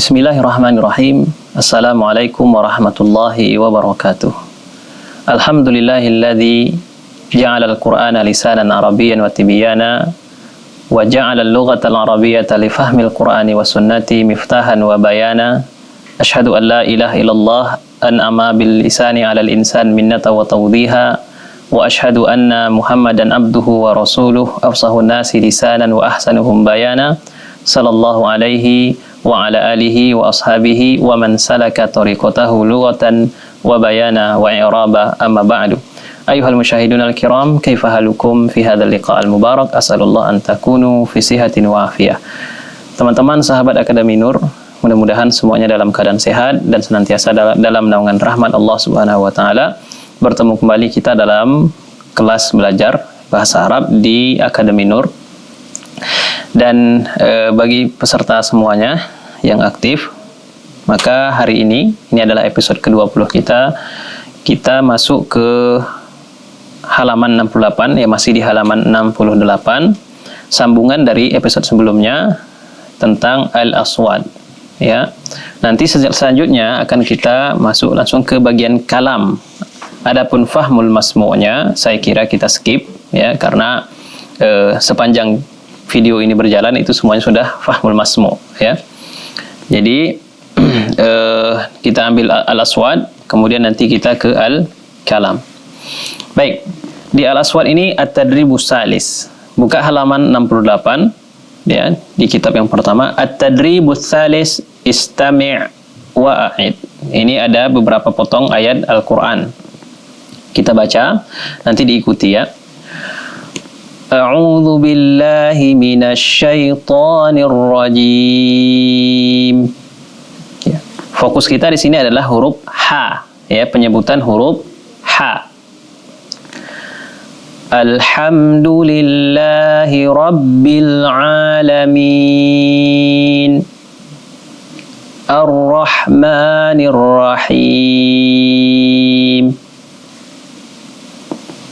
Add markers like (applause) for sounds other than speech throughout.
Bismillahirrahmanirrahim. Assalamualaikum warahmatullahi wabarakatuh. Alhamdulillahilladzi ja'ala al-Qur'ana lisanan arabiyyan wa tibyana wa ja'ala al-lughata al-arabiyyata li fahmi al-Qur'ani wa sunnati miftahan wa bayana. Ashhadu an la ilaha illallah an'ama bil lisani 'ala al-insan minnata wa tawdiha wa ashhadu anna Muhammadan abduhu wa rasuluh afsahu nasi lisanan wa ahsanuhum bayana. Sallallahu alaihi wa ala alihi wa ashabihi wa man salaka tariqatahu lughatan wa bayana wa i'raba amma ba'du. Ayuhal musyahidun al-kiram kaifa halukum fi hadzal liqa' al-mubarak asalullah an takunu fi sihatin wa afiyah. Teman-teman sahabat Akademi Nur mudah-mudahan semuanya dalam keadaan sehat dan senantiasa dalam naungan rahmat Allah Subhanahu wa taala. Bertemu kembali kita dalam kelas belajar bahasa Arab di Akademi Nur dan e, bagi peserta semuanya yang aktif, maka hari ini, ini adalah episode ke-20 kita, kita masuk ke halaman 68, ya masih di halaman 68, sambungan dari episode sebelumnya tentang Al-Aswad. Ya, nanti selanjutnya akan kita masuk langsung ke bagian kalam. Adapun fahmul masmu'nya, saya kira kita skip, ya, karena eh, sepanjang video ini berjalan itu semuanya sudah fahmul masmu ya. Jadi uh, (clears throat) kita ambil al-aswad kemudian nanti kita ke al-kalam. Baik, di al-aswad ini at-tadribus salis. Buka halaman 68 ya di kitab yang pertama at-tadribus salis istami' wa a'id. Ini ada beberapa potong ayat Al-Qur'an. Kita baca, nanti diikuti ya. أعوذ بالله من الشيطان الرجيم ya. Fokus kita di sini adalah huruf H ya penyebutan huruf H Alhamdulillahi Rabbil Alamin Ar-Rahmanir Rahim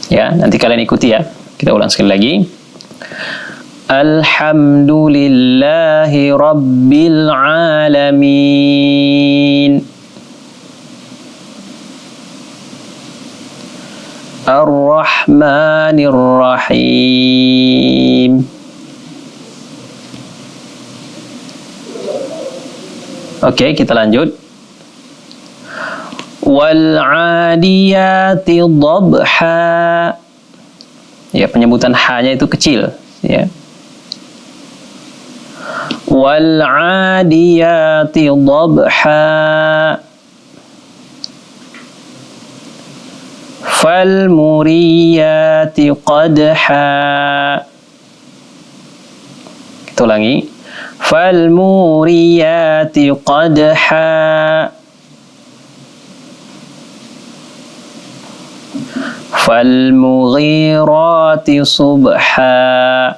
Ya, nanti kalian ikuti ya. Kita ulang sekali lagi. Alhamdulillahi Rabbil Alamin. Ar-Rahmanir Rahim. Oke, okay, kita lanjut. Wal 'adiyati dhabha ya penyebutan h-nya itu kecil ya. Wal 'adiyati dhabha. Fal muriyati qadha. Kita ulangi. Fal muriyati qadha falmughirati subha.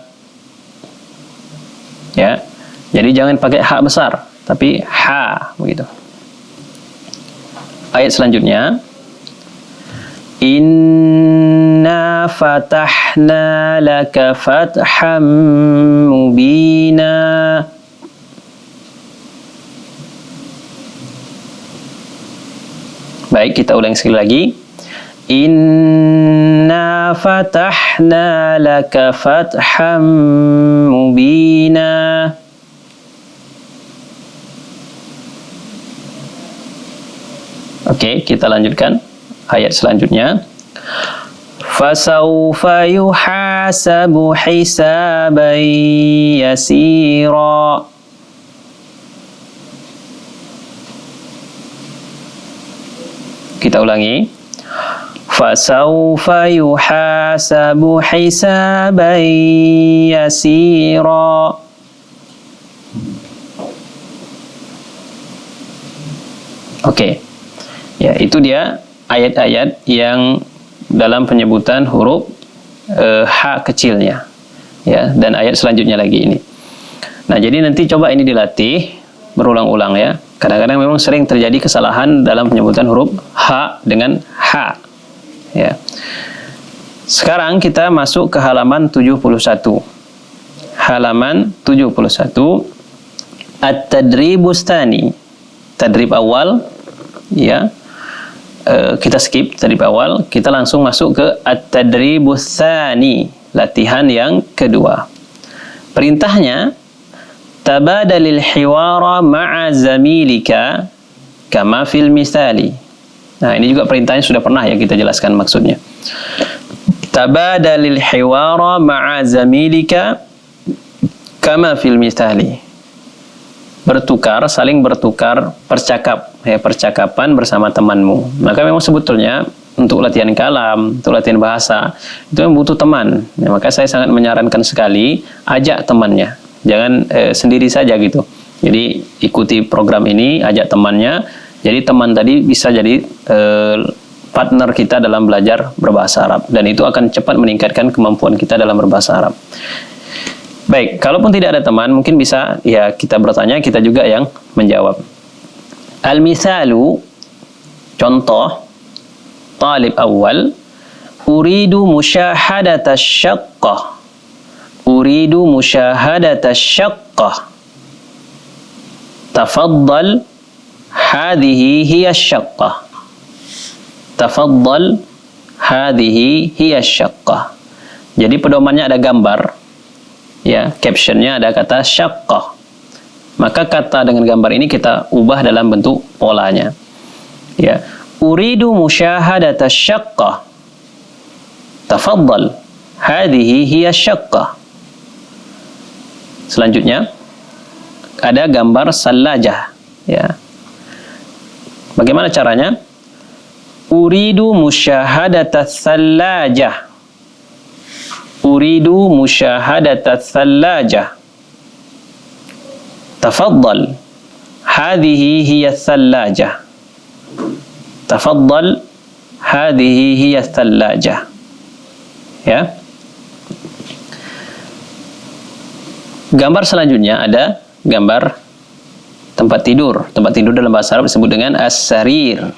Ya jadi jangan pakai hak besar tapi ha begitu. Ayat selanjutnya. Inna fatahna laka fatham mubina. Baik kita ulang sekali lagi Inna fatahna laka fatham mubina Oke, kita lanjutkan ayat selanjutnya. Fasawfa yuhasabu hisaban yasira. Kita ulangi. فسوف يحاسب حسابا يسيرا Oke, okay. ya itu dia ayat-ayat yang dalam penyebutan huruf uh, h kecilnya, ya dan ayat selanjutnya lagi ini. Nah jadi nanti coba ini dilatih berulang-ulang ya. Kadang-kadang memang sering terjadi kesalahan dalam penyebutan huruf h dengan h. Ya. Sekarang kita masuk ke halaman 71. Halaman 71. at-tadribus tani. Tadrib awal ya. Uh, kita skip tadrib awal, kita langsung masuk ke at-tadribus tani, latihan yang kedua. Perintahnya tabadalil hiwara ma'a zamilika kama fil misali. Nah, ini juga perintahnya sudah pernah ya kita jelaskan maksudnya. Tabadalil hiwara ma'a zamilika kama fil misali bertukar, saling bertukar percakap, ya percakapan bersama temanmu. Maka memang sebetulnya untuk latihan kalam, untuk latihan bahasa itu memang butuh teman. Ya, maka saya sangat menyarankan sekali ajak temannya, jangan eh, sendiri saja gitu. Jadi ikuti program ini, ajak temannya. Jadi teman tadi bisa jadi eh, partner kita dalam belajar berbahasa Arab dan itu akan cepat meningkatkan kemampuan kita dalam berbahasa Arab. Baik, kalaupun tidak ada teman, mungkin bisa ya kita bertanya, kita juga yang menjawab. Al-misalu, contoh, talib awal, uridu musyahadata syaqqah. Uridu musyahadata syaqqah. Tafaddal, hadhihi hiya syaqqah. Tafaddal, hadhihi hiya syaqqah. Jadi pedomannya ada gambar, ya captionnya ada kata syaqqah maka kata dengan gambar ini kita ubah dalam bentuk polanya. Ya. Uridu musyahadata syaqqah tafaddal hadhihi hiya syaqqah selanjutnya ada gambar salajah. Ya bagaimana caranya? Uridu musyahadata salajah uridu musyahadata thallaja tafaddal. Hadhihi hiya thallaja tafaddal. Hadhihi hiya thallaja ya. Gambar selanjutnya ada gambar tempat tidur tempat tidur dalam bahasa Arab disebut dengan as-sarir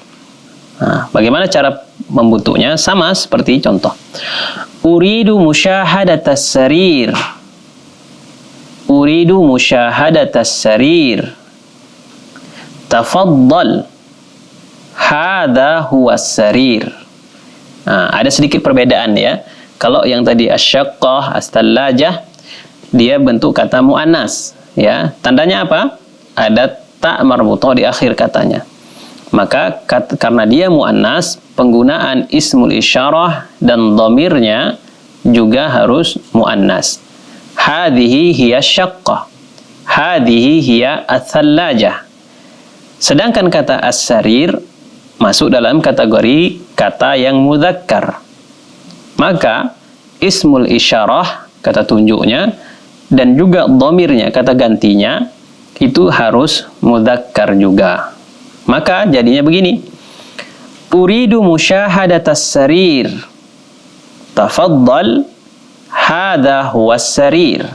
nah, bagaimana cara membentuknya sama seperti contoh Uridu musyahadatas sarir. Uridu musyahadatas sarir. Tafaddal. Hada huwa sarir. Nah, ada sedikit perbedaan ya. Kalau yang tadi asyaqqah, astallajah, dia bentuk kata muannas, ya. Tandanya apa? Ada tak marbutah di akhir katanya. Maka kat, karena dia muannas, penggunaan ismul isyarah dan domirnya juga harus muannas. Hadhihi hiya syaqqah. Hadhihi hiya athallajah. Sedangkan kata as-sarir masuk dalam kategori kata yang mudzakkar. Maka ismul isyarah kata tunjuknya dan juga domirnya kata gantinya itu harus mudzakkar juga. Maka jadinya begini. Uridu musyahadatas sarir. Tafaddal. Hada huwa sarir.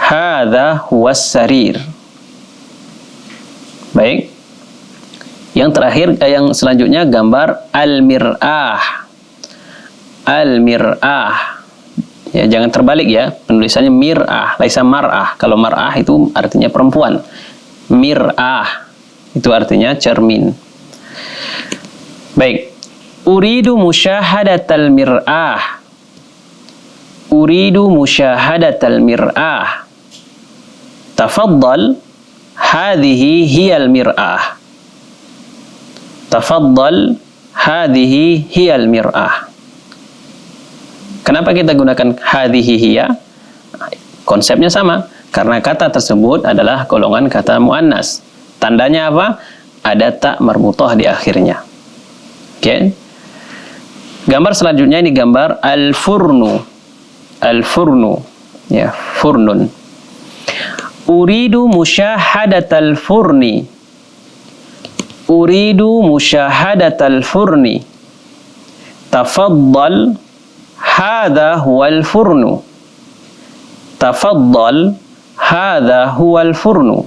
Hada huwa sarir. Baik. Yang terakhir, eh, yang selanjutnya gambar al-mir'ah. Al-mir'ah. Ya, jangan terbalik ya. Penulisannya mir'ah, laisa mar'ah. Kalau mar'ah itu artinya perempuan. Mir'ah itu artinya cermin. Baik. Uridu musyahadatal mir'ah. Uridu musyahadatal mir'ah. Tafaddal. Hadhihi hiyal mir'ah. Tafaddal. Hadhihi hiyal mir'ah. Kenapa kita gunakan hadhihi hiya? Konsepnya sama. Karena kata tersebut adalah golongan kata muannas. Tandanya apa? Ada tak marbutah di akhirnya. Oke. Okay. Gambar selanjutnya ini gambar al-furnu. Al-furnu. Ya, furnun. Uridu musyahadatal furni. Uridu musyahadatal furni. Tafaddal hadha huwal furnu. Tafaddal hadha huwal furnu.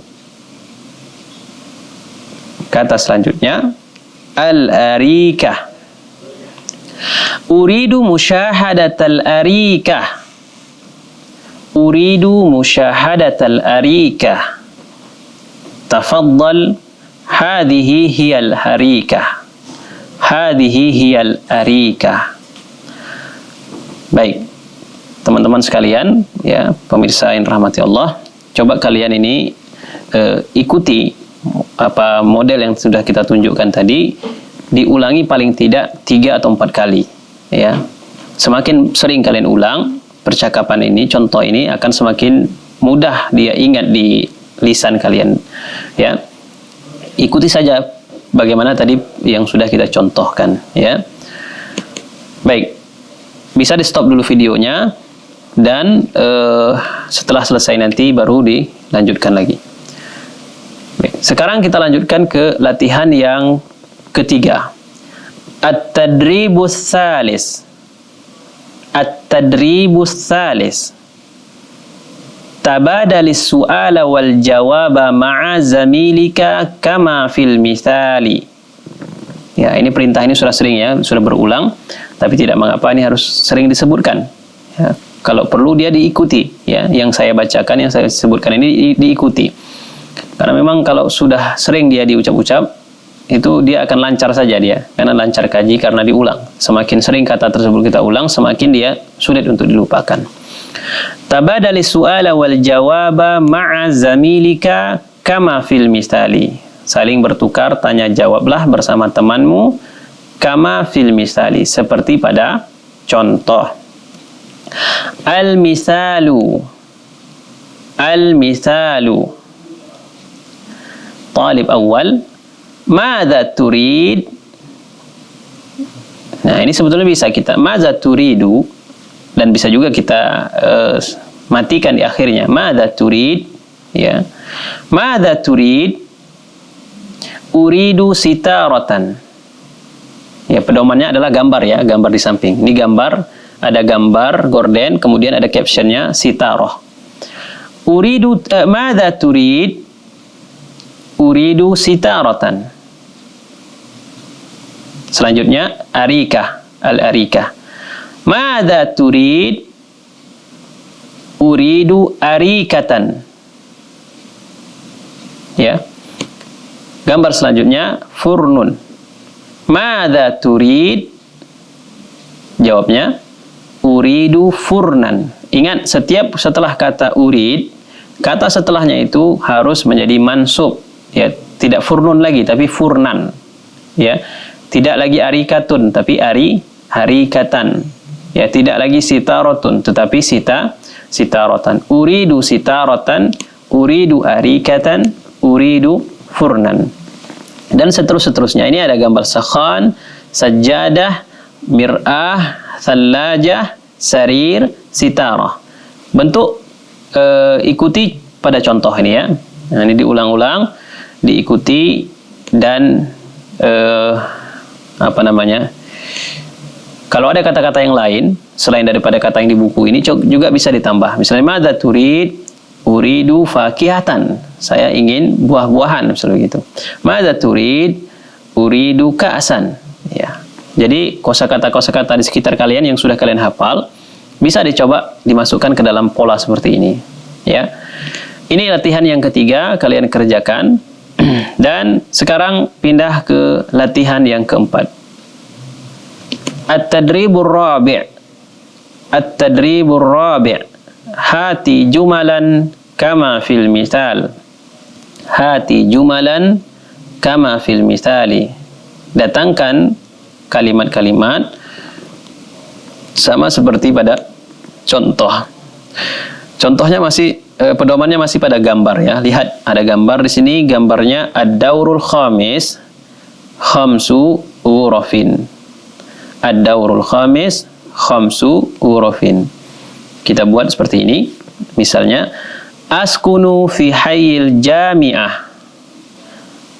Kata selanjutnya al-arikah. Uridu musyahadatal arikah. Uridu musyahadatal arikah. tafaddal hadhihi hiyal harikah hadhihi hiyal arikah baik. Teman-teman sekalian ya pemirsa yang rahmati Allah coba kalian ini uh, ikuti apa model yang sudah kita tunjukkan tadi diulangi paling tidak tiga atau empat kali ya. Semakin sering kalian ulang percakapan ini contoh ini akan semakin mudah dia ingat di lisan kalian ya. Ikuti saja bagaimana tadi yang sudah kita contohkan ya. Baik bisa di stop dulu videonya dan uh, setelah selesai nanti baru dilanjutkan lagi. Sekarang kita lanjutkan ke latihan yang ketiga. At-tadribus salis. At-tadribus salis. Tabadalis su'ala wal jawaba ma'a zamilika kama fil misali ya ini perintah ini sudah sering ya sudah berulang tapi tidak mengapa ini harus sering disebutkan. Ya, kalau perlu dia diikuti ya. Yang saya bacakan yang saya sebutkan ini di, diikuti. Karena memang kalau sudah sering dia diucap-ucap itu dia akan lancar saja dia. Karena lancar kaji karena diulang. Semakin sering kata tersebut kita ulang semakin dia sulit untuk dilupakan. Tabadali su'ala wal jawaba ma'a zamilika kama fil misali saling bertukar tanya jawablah bersama temanmu kama fil misali seperti pada contoh. Al misalu. Al misalu. Talib awal. Madza turid? Nah ini sebetulnya bisa kita. Madza turidu? Dan bisa juga kita uh, matikan di akhirnya. Madza turid? Ya. Madza turid? Uridu sitaratan ya pedomannya adalah gambar ya gambar di samping ini gambar ada gambar gorden kemudian ada captionnya sitaroh uridu uh, madza turid uridu sitaratan selanjutnya arikah al arikah Mada turid? Uridu arikatan. Ya. Gambar selanjutnya furnun. Mada turid? Jawabnya uridu furnan. Ingat setiap setelah kata urid, kata setelahnya itu harus menjadi mansub. Ya, tidak furnun lagi tapi furnan. Ya. Tidak lagi arikatun tapi ari harikatan ya tidak lagi sitarotun tetapi sita sitaratan uridu sitaratan uridu arikatan uridu furnan dan seterus seterusnya ini ada gambar sakhan sajadah mir'ah thallajah sarir sitarah bentuk uh, ikuti pada contoh ini ya nah, ini diulang-ulang diikuti dan uh, apa namanya kalau ada kata-kata yang lain selain daripada kata yang di buku ini juga bisa ditambah. Misalnya madza turid uridu fakihatan. Saya ingin buah-buahan misalnya gitu. Madza turid uridu ka'san. Ya. Jadi kosakata-kosakata di sekitar kalian yang sudah kalian hafal bisa dicoba dimasukkan ke dalam pola seperti ini. Ya. Ini latihan yang ketiga kalian kerjakan (clears throat) dan sekarang pindah ke latihan yang keempat. At-tadribur rabi' At-tadribur rabi' Hati jumalan kama fil misal Hati jumalan kama fil misali Datangkan kalimat-kalimat sama seperti pada contoh. Contohnya masih eh, pedomannya masih pada gambar ya. Lihat ada gambar di sini gambarnya ad-daurul khamis khamsu urafin ad-daurul khamis khamsu urufin. Kita buat seperti ini. Misalnya askunu fi hayyil jami'ah.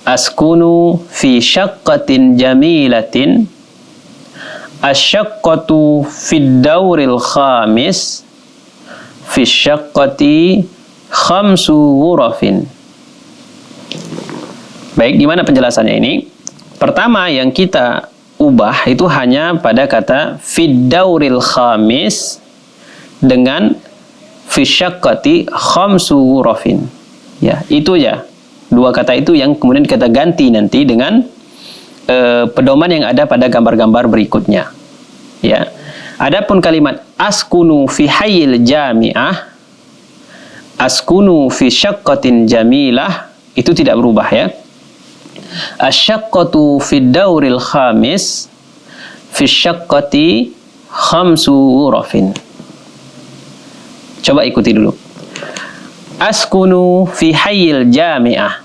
Askunu fi syaqqatin jamilatin. Asyaqqatu fid dauril khamis. Fi syaqqati khamsu urufin. Baik, gimana penjelasannya ini? Pertama yang kita ubah itu hanya pada kata fiddauril khamis dengan fisyakkati khamsu ghurafin. Ya, itu ya. dua kata itu yang kemudian kita ganti nanti dengan uh, pedoman yang ada pada gambar-gambar berikutnya ya adapun kalimat askunu fi hayyil jami'ah askunu fi syaqqatin jamilah itu tidak berubah ya asyaqqatu fi dauril khamis fi syaqqati khamsu rafin coba ikuti dulu. Askunu fi hayyil jami'ah.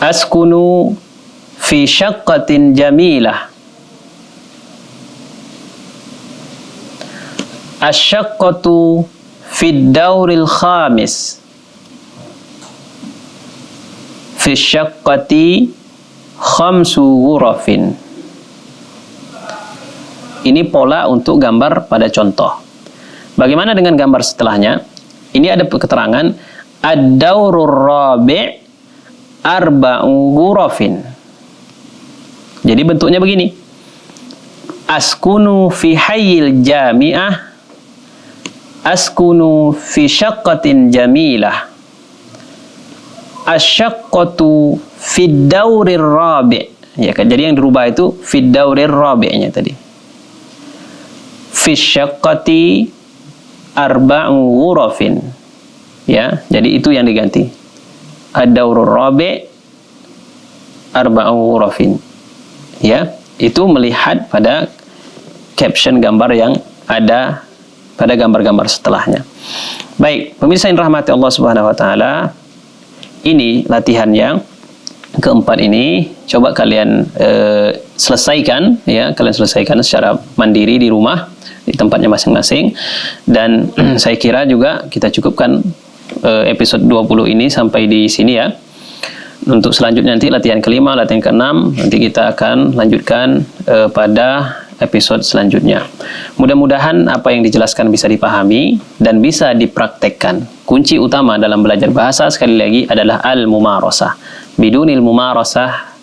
Askunu fi syaqqatin jamilah. Asyaqqatu fid dauril khamis. Fi syaqqati khamsu ghurafin ini pola untuk gambar pada contoh. Bagaimana dengan gambar setelahnya? Ini ada keterangan ad-daurur rabi' arba'u ghurafin. Jadi bentuknya begini. Askunu fi hayyil jami'ah askunu fi syaqqatin jamilah asyaqqatu fi daurir rabi' ya kan? Jadi yang dirubah itu fi daurir rabi'nya tadi fi syaqqati arba'u ghurafin. Ya jadi itu yang diganti. Ad-daurur rabi' arba'u ghurafin. Ya itu melihat pada caption gambar yang ada pada gambar-gambar setelahnya. Baik, pemirsa yang rahmati Allah Subhanahu wa taala, ini latihan yang keempat ini. Coba kalian uh, selesaikan ya, kalian selesaikan secara mandiri di rumah di tempatnya masing-masing dan (clears throat) saya kira juga kita cukupkan uh, episode 20 ini sampai di sini ya. Untuk selanjutnya nanti latihan kelima, latihan keenam nanti kita akan lanjutkan uh, pada episode selanjutnya. Mudah-mudahan apa yang dijelaskan bisa dipahami dan bisa dipraktekkan. Kunci utama dalam belajar bahasa sekali lagi adalah al-mumarasah. Bidunil mumarasah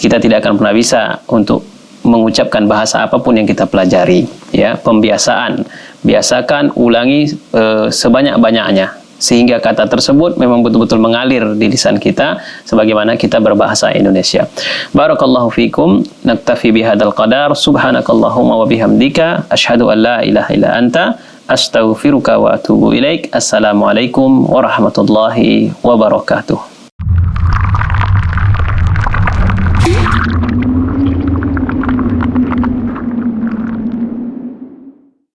kita tidak akan pernah bisa untuk mengucapkan bahasa apa pun yang kita pelajari ya pembiasaan biasakan ulangi e, sebanyak-banyaknya sehingga kata tersebut memang betul-betul mengalir di lisan kita sebagaimana kita berbahasa Indonesia. Barakallahu fikum. Naktafi bihadzal qadar. Subhanakallahumma wa bihamdika asyhadu an la ilaha illa anta astaghfiruka wa atubu ilaik. Assalamualaikum warahmatullahi wabarakatuh.